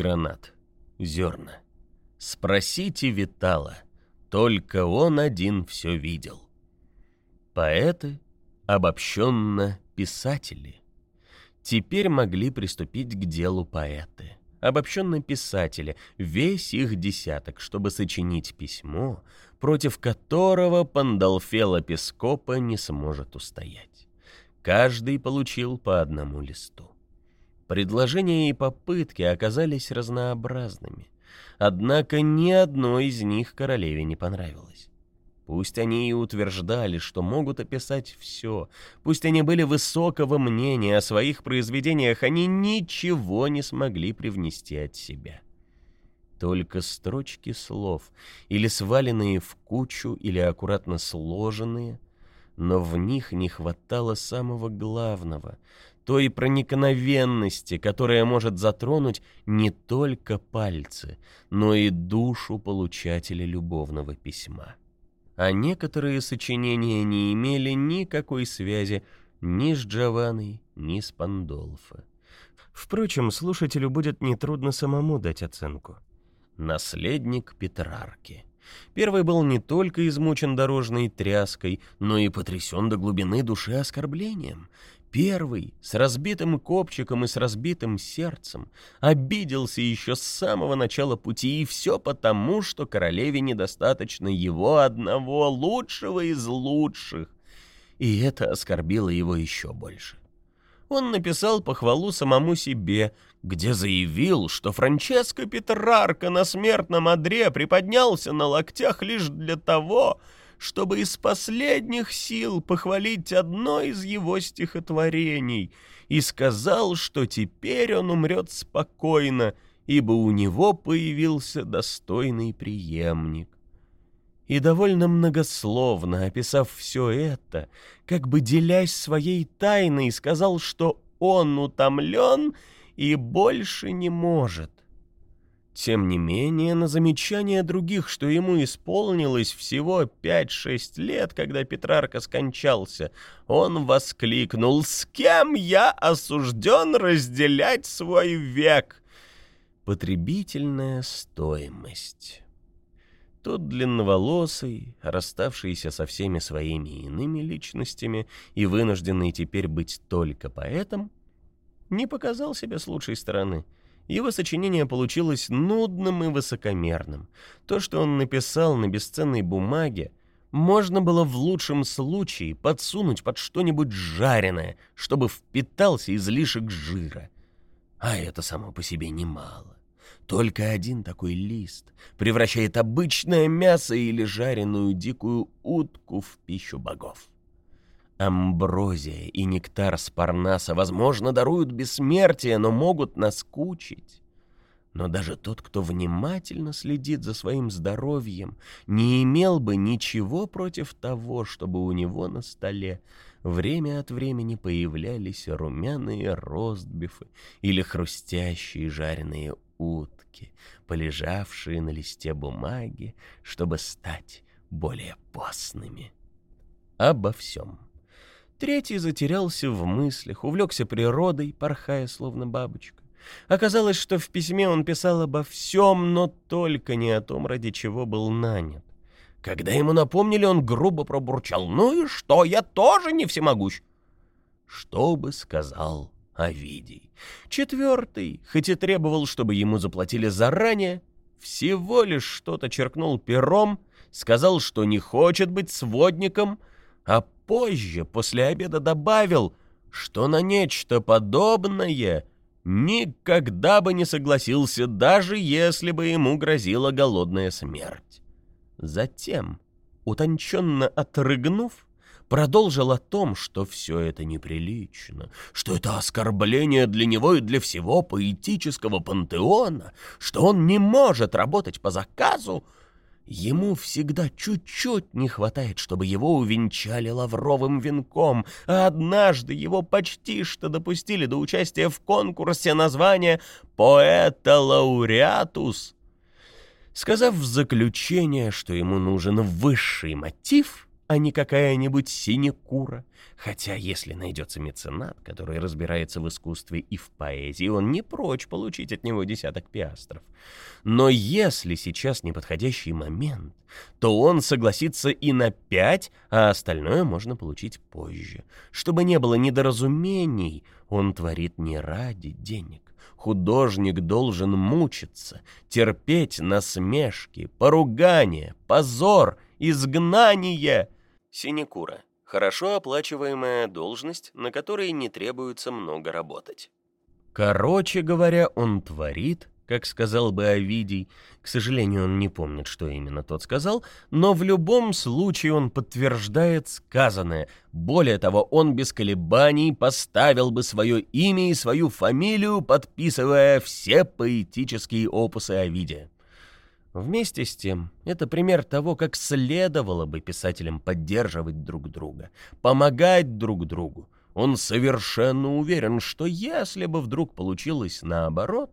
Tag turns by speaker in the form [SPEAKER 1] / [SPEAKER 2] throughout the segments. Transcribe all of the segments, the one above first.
[SPEAKER 1] гранат, зерна. Спросите Витала, только он один все видел. Поэты, обобщенно писатели, теперь могли приступить к делу поэты. Обобщенно писатели, весь их десяток, чтобы сочинить письмо, против которого Пандалфела Пескопа не сможет устоять. Каждый получил по одному листу. Предложения и попытки оказались разнообразными. Однако ни одно из них королеве не понравилось. Пусть они и утверждали, что могут описать все, пусть они были высокого мнения о своих произведениях, они ничего не смогли привнести от себя. Только строчки слов, или сваленные в кучу, или аккуратно сложенные, но в них не хватало самого главного — той проникновенности, которая может затронуть не только пальцы, но и душу получателя любовного письма. А некоторые сочинения не имели никакой связи ни с Джованной, ни с Пандолфо. Впрочем, слушателю будет нетрудно самому дать оценку. Наследник Петрарки. Первый был не только измучен дорожной тряской, но и потрясен до глубины души оскорблением. Первый, с разбитым копчиком и с разбитым сердцем, обиделся еще с самого начала пути, и все потому, что королеве недостаточно его одного, лучшего из лучших. И это оскорбило его еще больше. Он написал похвалу самому себе, где заявил, что Франческо Петрарка на смертном одре приподнялся на локтях лишь для того, чтобы из последних сил похвалить одно из его стихотворений, и сказал, что теперь он умрет спокойно, ибо у него появился достойный преемник. И довольно многословно, описав все это, как бы делясь своей тайной, сказал, что он утомлен и больше не может. Тем не менее, на замечание других, что ему исполнилось всего 5-6 лет, когда Петрарка скончался, он воскликнул «С кем я осужден разделять свой век?» Потребительная стоимость. Тот длинноволосый, расставшийся со всеми своими иными личностями и вынужденный теперь быть только поэтом, не показал себя с лучшей стороны — его сочинение получилось нудным и высокомерным. То, что он написал на бесценной бумаге, можно было в лучшем случае подсунуть под что-нибудь жареное, чтобы впитался излишек жира. А это само по себе немало. Только один такой лист превращает обычное мясо или жареную дикую утку в пищу богов. Амброзия и нектар с Парнаса, возможно, даруют бессмертие, но могут наскучить. Но даже тот, кто внимательно следит за своим здоровьем, не имел бы ничего против того, чтобы у него на столе время от времени появлялись румяные ростбифы или хрустящие жареные утки, полежавшие на листе бумаги, чтобы стать более постными. Обо всем. Третий затерялся в мыслях, увлекся природой, порхая словно бабочка. Оказалось, что в письме он писал обо всем, но только не о том, ради чего был нанят. Когда ему напомнили, он грубо пробурчал. «Ну и что, я тоже не всемогущ!» Что бы сказал Овидий? Четвертый, хоть и требовал, чтобы ему заплатили заранее, всего лишь что-то черкнул пером, сказал, что не хочет быть сводником, а позже, после обеда, добавил, что на нечто подобное никогда бы не согласился, даже если бы ему грозила голодная смерть. Затем, утонченно отрыгнув, продолжил о том, что все это неприлично, что это оскорбление для него и для всего поэтического пантеона, что он не может работать по заказу, Ему всегда чуть-чуть не хватает, чтобы его увенчали лавровым венком, а однажды его почти что допустили до участия в конкурсе названия «Поэта-лауреатус». Сказав в заключение, что ему нужен высший мотив, а не какая-нибудь синекура. Хотя, если найдется меценат, который разбирается в искусстве и в поэзии, он не прочь получить от него десяток пиастров. Но если сейчас неподходящий момент, то он согласится и на пять, а остальное можно получить позже. Чтобы не было недоразумений, он творит не ради денег. Художник должен мучиться, терпеть насмешки, поругания, позор, изгнание. Синекура — хорошо оплачиваемая должность, на которой не требуется много работать. Короче говоря, он творит, как сказал бы Овидий. К сожалению, он не помнит, что именно тот сказал, но в любом случае он подтверждает сказанное. Более того, он без колебаний поставил бы свое имя и свою фамилию, подписывая все поэтические опусы Овидия. Вместе с тем, это пример того, как следовало бы писателям поддерживать друг друга, помогать друг другу. Он совершенно уверен, что если бы вдруг получилось наоборот,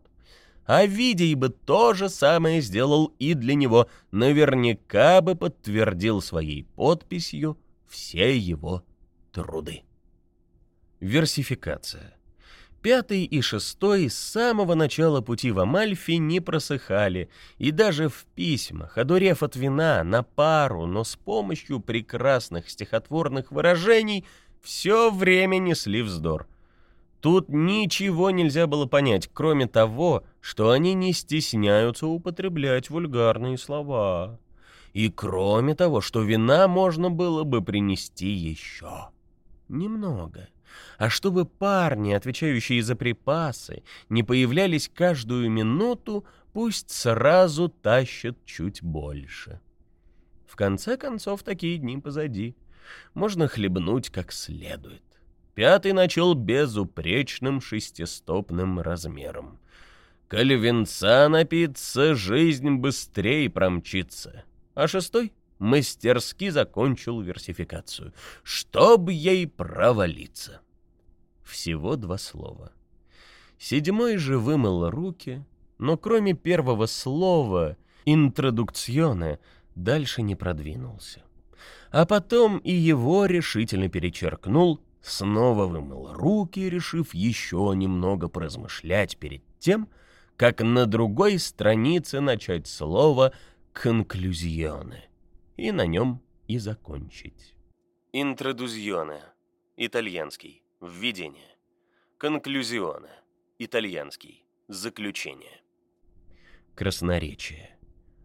[SPEAKER 1] Овидий бы то же самое сделал и для него, наверняка бы подтвердил своей подписью все его труды. Версификация. Пятый и шестой с самого начала пути в Амальфи не просыхали, и даже в письмах, одурев от вина, на пару, но с помощью прекрасных стихотворных выражений, все время несли вздор. Тут ничего нельзя было понять, кроме того, что они не стесняются употреблять вульгарные слова. И кроме того, что вина можно было бы принести еще. Немного а чтобы парни, отвечающие за припасы, не появлялись каждую минуту, пусть сразу тащат чуть больше. В конце концов, такие дни позади. Можно хлебнуть как следует. Пятый начал безупречным шестистопным размером. Коль венца напиться, жизнь быстрее промчится. А шестой мастерски закончил версификацию, чтоб ей провалиться. Всего два слова. Седьмой же вымыл руки, но кроме первого слова «интродукционе» дальше не продвинулся. А потом и его решительно перечеркнул, снова вымыл руки, решив еще немного поразмышлять перед тем, как на другой странице начать слово «конклюзионе» и на нем и закончить. Интродузионе. Итальянский. Введение. Конклюзионе. Итальянский. Заключение. Красноречие.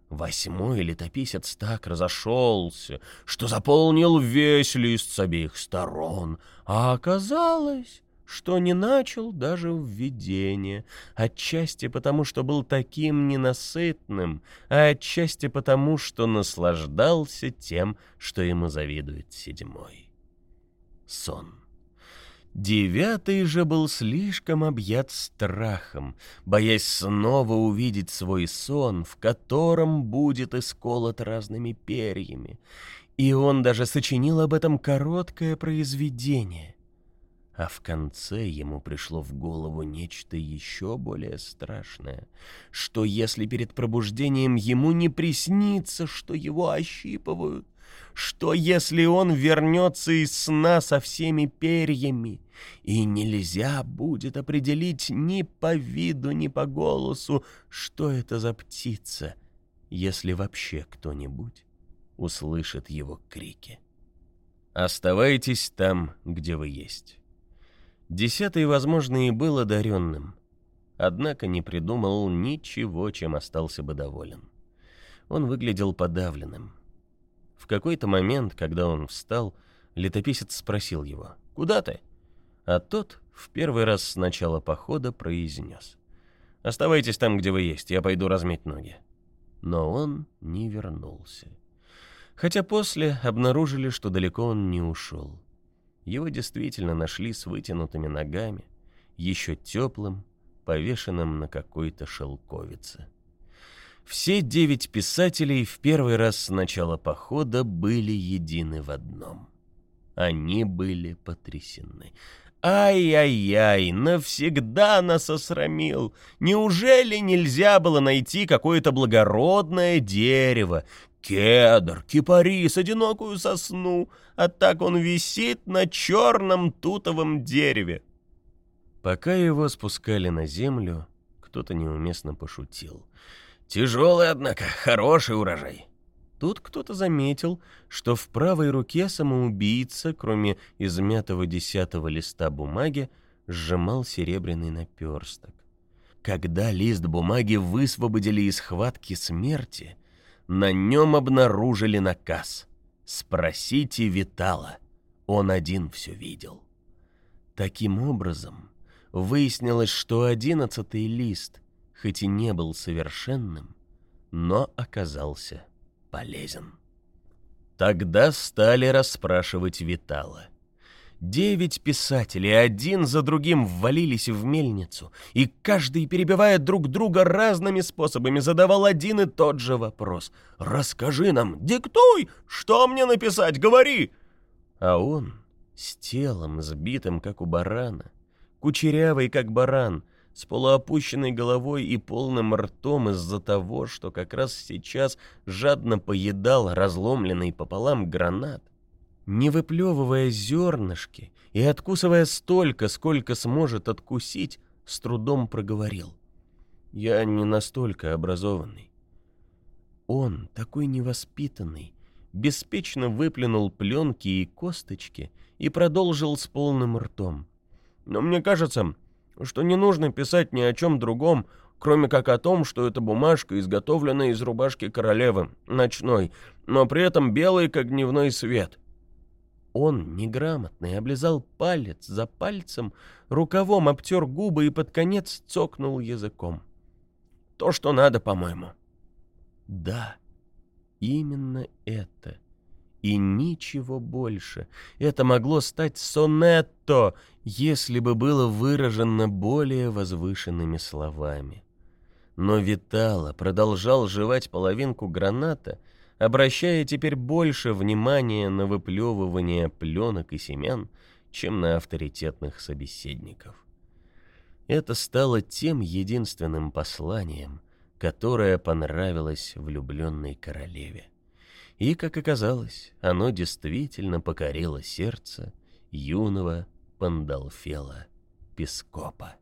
[SPEAKER 1] Восьмой летописец так разошелся, что заполнил весь лист с обеих сторон, а оказалось, что не начал даже введение, отчасти потому, что был таким ненасытным, а отчасти потому, что наслаждался тем, что ему завидует седьмой. Сон. Девятый же был слишком объят страхом, боясь снова увидеть свой сон, в котором будет исколот разными перьями. И он даже сочинил об этом короткое произведение — а в конце ему пришло в голову нечто еще более страшное, что если перед пробуждением ему не приснится, что его ощипывают, что если он вернется из сна со всеми перьями, и нельзя будет определить ни по виду, ни по голосу, что это за птица, если вообще кто-нибудь услышит его крики. Оставайтесь там, где вы есть. Десятый, возможно, и был одаренным, однако не придумал ничего, чем остался бы доволен. Он выглядел подавленным. В какой-то момент, когда он встал, летописец спросил его «Куда ты?», а тот в первый раз с начала похода произнес «Оставайтесь там, где вы есть, я пойду размять ноги». Но он не вернулся. Хотя после обнаружили, что далеко он не ушел. Его действительно нашли с вытянутыми ногами, еще теплым, повешенным на какой-то шелковице. Все девять писателей в первый раз с начала похода были едины в одном. Они были потрясены. Ай-яй-яй, навсегда нас осрамил. Неужели нельзя было найти какое-то благородное дерево, Кедр, кипарис, одинокую сосну, а так он висит на черном тутовом дереве. Пока его спускали на землю, кто-то неуместно пошутил. «Тяжелый, однако, хороший урожай». Тут кто-то заметил, что в правой руке самоубийца, кроме измятого десятого листа бумаги, сжимал серебряный наперсток. Когда лист бумаги высвободили из хватки смерти, на нем обнаружили наказ «Спросите Витала, он один все видел». Таким образом, выяснилось, что одиннадцатый лист, хоть и не был совершенным, но оказался полезен. Тогда стали расспрашивать Витала. Девять писателей один за другим ввалились в мельницу, и каждый, перебивая друг друга разными способами, задавал один и тот же вопрос. «Расскажи нам, диктуй! Что мне написать? Говори!» А он, с телом сбитым, как у барана, кучерявый, как баран, с полуопущенной головой и полным ртом из-за того, что как раз сейчас жадно поедал разломленный пополам гранат, не выплевывая зернышки и откусывая столько, сколько сможет откусить, с трудом проговорил. «Я не настолько образованный». Он, такой невоспитанный, беспечно выплюнул пленки и косточки и продолжил с полным ртом. «Но мне кажется, что не нужно писать ни о чем другом, кроме как о том, что эта бумажка изготовлена из рубашки королевы, ночной, но при этом белой, как дневной свет. Он, неграмотный, облизал палец за пальцем, рукавом обтер губы и под конец цокнул языком. То, что надо, по-моему. Да, именно это. И ничего больше. Это могло стать сонетто, если бы было выражено более возвышенными словами. Но Витала продолжал жевать половинку граната — обращая теперь больше внимания на выплевывание пленок и семян, чем на авторитетных собеседников. Это стало тем единственным посланием, которое понравилось влюбленной королеве. И, как оказалось, оно действительно покорило сердце юного Пандалфела Пескопа.